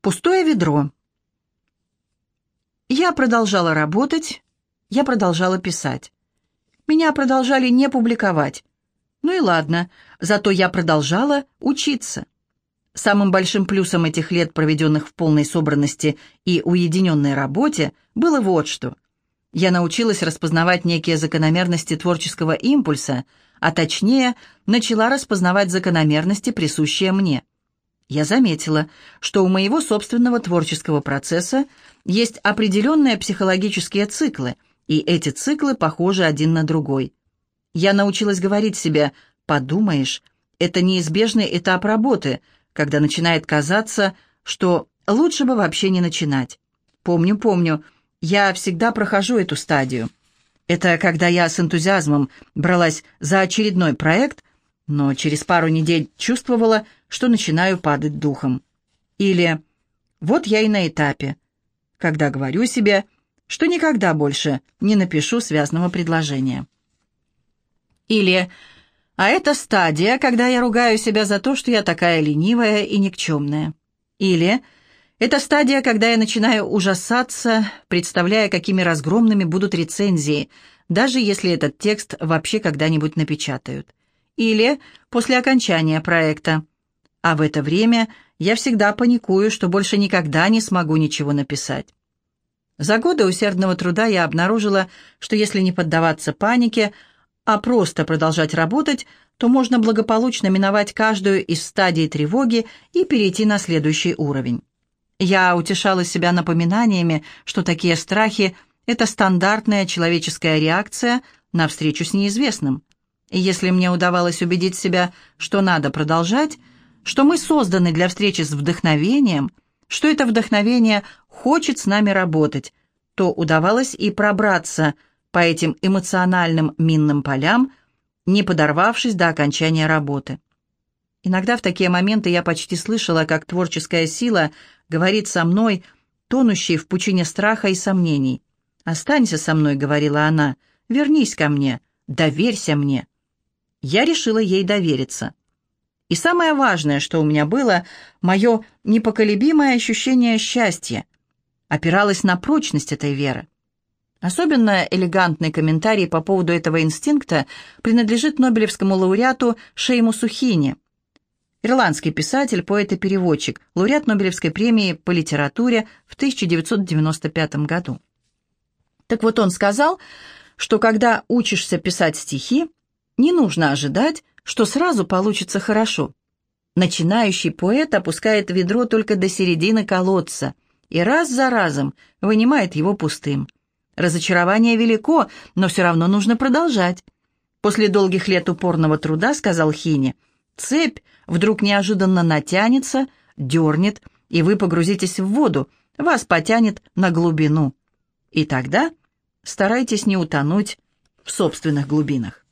Пустое ведро. Я продолжала работать, я продолжала писать. Меня продолжали не публиковать. Ну и ладно, зато я продолжала учиться. Самым большим плюсом этих лет, проведенных в полной собранности и уединенной работе, было вот что. Я научилась распознавать некие закономерности творческого импульса, а точнее, начала распознавать закономерности, присущие мне – я заметила, что у моего собственного творческого процесса есть определенные психологические циклы, и эти циклы похожи один на другой. Я научилась говорить себе «подумаешь», это неизбежный этап работы, когда начинает казаться, что лучше бы вообще не начинать. Помню, помню, я всегда прохожу эту стадию. Это когда я с энтузиазмом бралась за очередной проект, но через пару недель чувствовала, что начинаю падать духом. Или вот я и на этапе, когда говорю себе, что никогда больше не напишу связанного предложения. Или а это стадия, когда я ругаю себя за то, что я такая ленивая и никчемная. Или это стадия, когда я начинаю ужасаться, представляя, какими разгромными будут рецензии, даже если этот текст вообще когда-нибудь напечатают или после окончания проекта. А в это время я всегда паникую, что больше никогда не смогу ничего написать. За годы усердного труда я обнаружила, что если не поддаваться панике, а просто продолжать работать, то можно благополучно миновать каждую из стадий тревоги и перейти на следующий уровень. Я утешала себя напоминаниями, что такие страхи – это стандартная человеческая реакция на встречу с неизвестным. И если мне удавалось убедить себя, что надо продолжать, что мы созданы для встречи с вдохновением, что это вдохновение хочет с нами работать, то удавалось и пробраться по этим эмоциональным минным полям, не подорвавшись до окончания работы. Иногда в такие моменты я почти слышала, как творческая сила говорит со мной, тонущей в пучине страха и сомнений. «Останься со мной», — говорила она, — «вернись ко мне, доверься мне» я решила ей довериться. И самое важное, что у меня было, мое непоколебимое ощущение счастья, опиралось на прочность этой веры. Особенно элегантный комментарий по поводу этого инстинкта принадлежит нобелевскому лауреату Шейму Сухини, ирландский писатель, поэт и переводчик, лауреат Нобелевской премии по литературе в 1995 году. Так вот он сказал, что когда учишься писать стихи, не нужно ожидать, что сразу получится хорошо. Начинающий поэт опускает ведро только до середины колодца и раз за разом вынимает его пустым. Разочарование велико, но все равно нужно продолжать. После долгих лет упорного труда, сказал Хини, цепь вдруг неожиданно натянется, дернет, и вы погрузитесь в воду, вас потянет на глубину. И тогда старайтесь не утонуть в собственных глубинах.